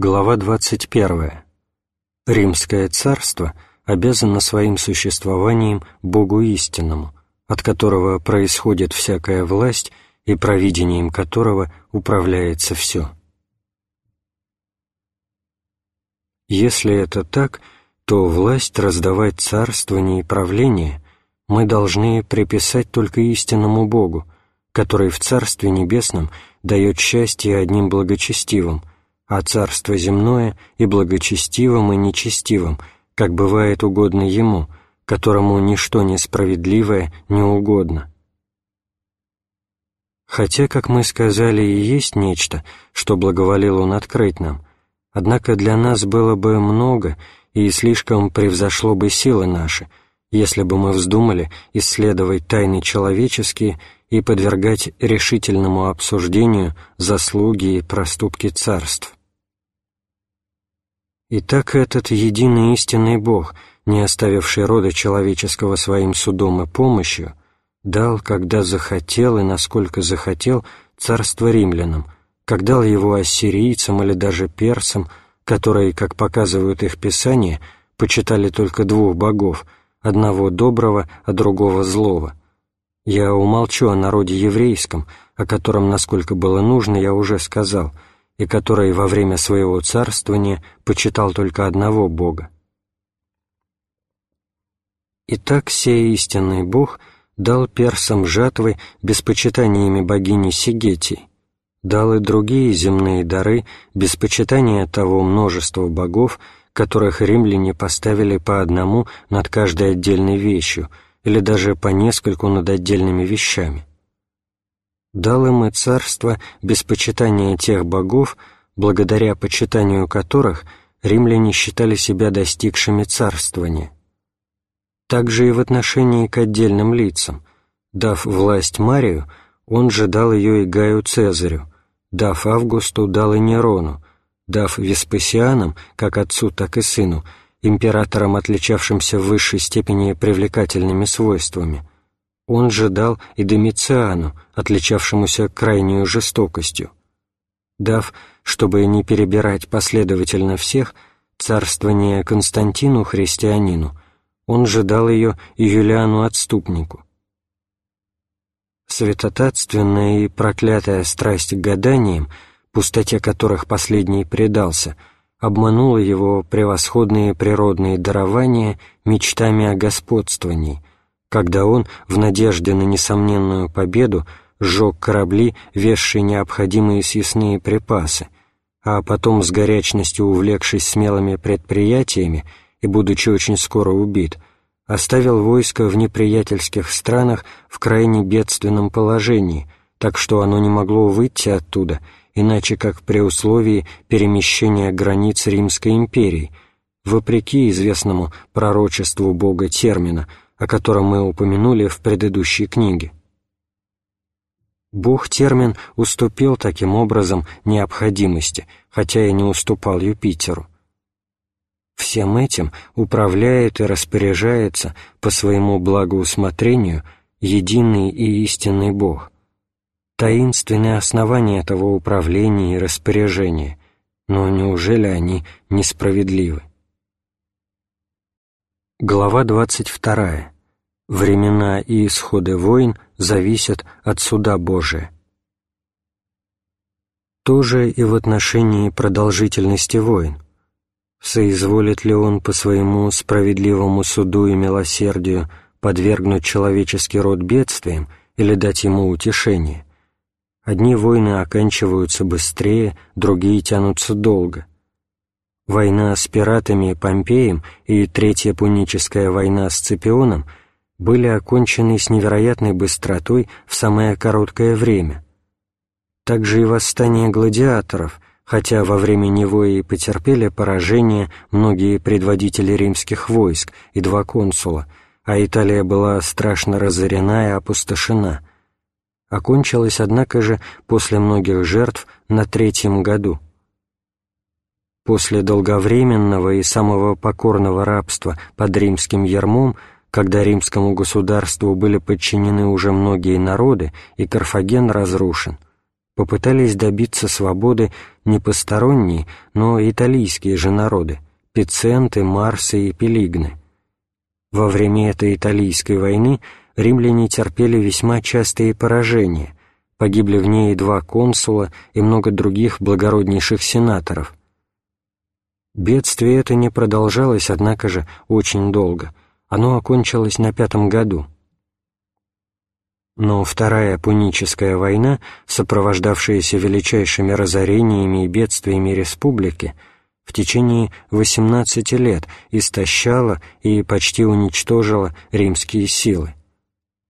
Глава 21. Римское царство обязано своим существованием Богу истинному, от которого происходит всякая власть и провидением которого управляется все. Если это так, то власть раздавать царствование и правление мы должны приписать только истинному Богу, который в Царстве Небесном дает счастье одним благочестивым – а царство земное и благочестивым, и нечестивым, как бывает угодно ему, которому ничто несправедливое не угодно. Хотя, как мы сказали, и есть нечто, что благоволил он открыть нам, однако для нас было бы много и слишком превзошло бы силы наши, если бы мы вздумали исследовать тайны человеческие и подвергать решительному обсуждению заслуги и проступки царств. Итак, этот единый истинный Бог, не оставивший рода человеческого своим судом и помощью, дал, когда захотел и насколько захотел, царство римлянам, как дал его ассирийцам или даже персам, которые, как показывают их писания, почитали только двух богов, одного доброго, а другого злого. Я умолчу о народе еврейском, о котором, насколько было нужно, я уже сказал — и который во время своего царствования почитал только одного Бога. Итак, сей истинный Бог дал персам жатвы без почитаниями богини Сигетии, дал и другие земные дары без почитания того множества богов, которых римляне поставили по одному над каждой отдельной вещью или даже по нескольку над отдельными вещами дал им и царство без почитания тех богов, благодаря почитанию которых римляне считали себя достигшими царствования. Также и в отношении к отдельным лицам. Дав власть Марию, он же дал ее и Гаю Цезарю, дав Августу, дал и Нерону, дав Веспасианам, как отцу, так и сыну, императорам, отличавшимся в высшей степени привлекательными свойствами – он же дал и Домициану, отличавшемуся крайнюю жестокостью. Дав, чтобы не перебирать последовательно всех, царствование Константину христианину, он же дал ее и Юлиану отступнику. Святотатственная и проклятая страсть к гаданиям, пустоте которых последний предался, обманула его превосходные природные дарования мечтами о господствовании, когда он, в надежде на несомненную победу, сжег корабли, везшие необходимые съестные припасы, а потом, с горячностью увлекшись смелыми предприятиями и будучи очень скоро убит, оставил войско в неприятельских странах в крайне бедственном положении, так что оно не могло выйти оттуда, иначе как при условии перемещения границ Римской империи, вопреки известному пророчеству Бога термина – о котором мы упомянули в предыдущей книге. Бог-термин уступил таким образом необходимости, хотя и не уступал Юпитеру. Всем этим управляет и распоряжается по своему благоусмотрению единый и истинный Бог. Таинственные основания этого управления и распоряжения, но неужели они несправедливы? Глава 22. Времена и исходы войн зависят от суда Божия. Тоже и в отношении продолжительности войн. Соизволит ли он по своему справедливому суду и милосердию подвергнуть человеческий род бедствиям или дать ему утешение? Одни войны оканчиваются быстрее, другие тянутся долго – Война с пиратами Помпеем и Третья Пуническая война с Цепионом были окончены с невероятной быстротой в самое короткое время. Также и восстание гладиаторов, хотя во время него и потерпели поражение многие предводители римских войск и два консула, а Италия была страшно разорена и опустошена, окончилось, однако же, после многих жертв на третьем году – После долговременного и самого покорного рабства под римским ярмом, когда римскому государству были подчинены уже многие народы и Карфаген разрушен, попытались добиться свободы не посторонние, но италийские же народы – пиценты, марсы и пелигны. Во время этой италийской войны римляне терпели весьма частые поражения, погибли в ней два консула и много других благороднейших сенаторов. Бедствие это не продолжалось, однако же, очень долго. Оно окончилось на пятом году. Но Вторая Пуническая война, сопровождавшаяся величайшими разорениями и бедствиями республики, в течение 18 лет истощала и почти уничтожила римские силы.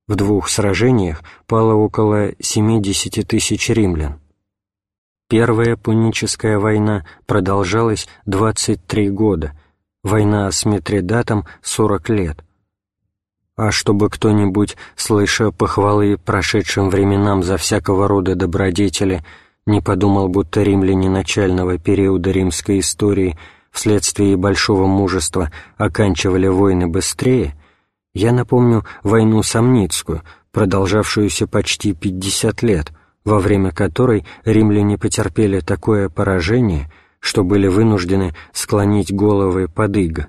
В двух сражениях пало около 70 тысяч римлян. Первая Пуническая война продолжалась 23 года, война с Митридатом — 40 лет. А чтобы кто-нибудь, слыша похвалы прошедшим временам за всякого рода добродетели, не подумал, будто римляне начального периода римской истории вследствие большого мужества оканчивали войны быстрее — я напомню войну Самницкую, продолжавшуюся почти 50 лет, во время которой римляне потерпели такое поражение, что были вынуждены склонить головы под иго.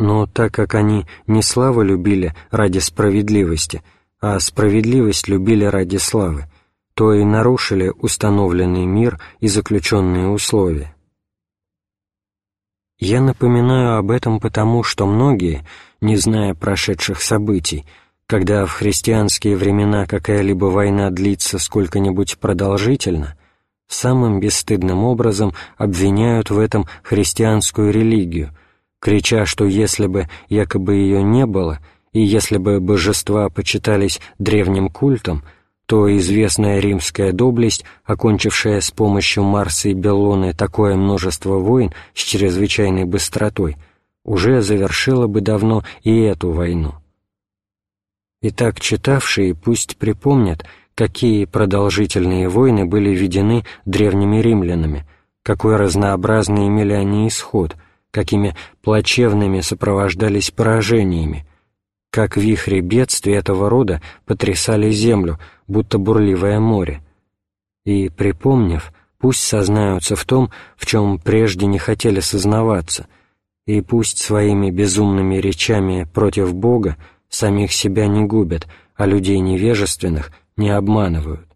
Но так как они не славу любили ради справедливости, а справедливость любили ради славы, то и нарушили установленный мир и заключенные условия. Я напоминаю об этом потому, что многие — не зная прошедших событий, когда в христианские времена какая-либо война длится сколько-нибудь продолжительно, самым бесстыдным образом обвиняют в этом христианскую религию, крича, что если бы якобы ее не было, и если бы божества почитались древним культом, то известная римская доблесть, окончившая с помощью Марса и Беллоны такое множество войн с чрезвычайной быстротой – уже завершила бы давно и эту войну. Итак, читавшие пусть припомнят, какие продолжительные войны были ведены древними римлянами, какой разнообразный имели они исход, какими плачевными сопровождались поражениями, как вихри бедствий этого рода потрясали землю, будто бурливое море. И, припомнив, пусть сознаются в том, в чем прежде не хотели сознаваться — и пусть своими безумными речами против Бога самих себя не губят, а людей невежественных не обманывают.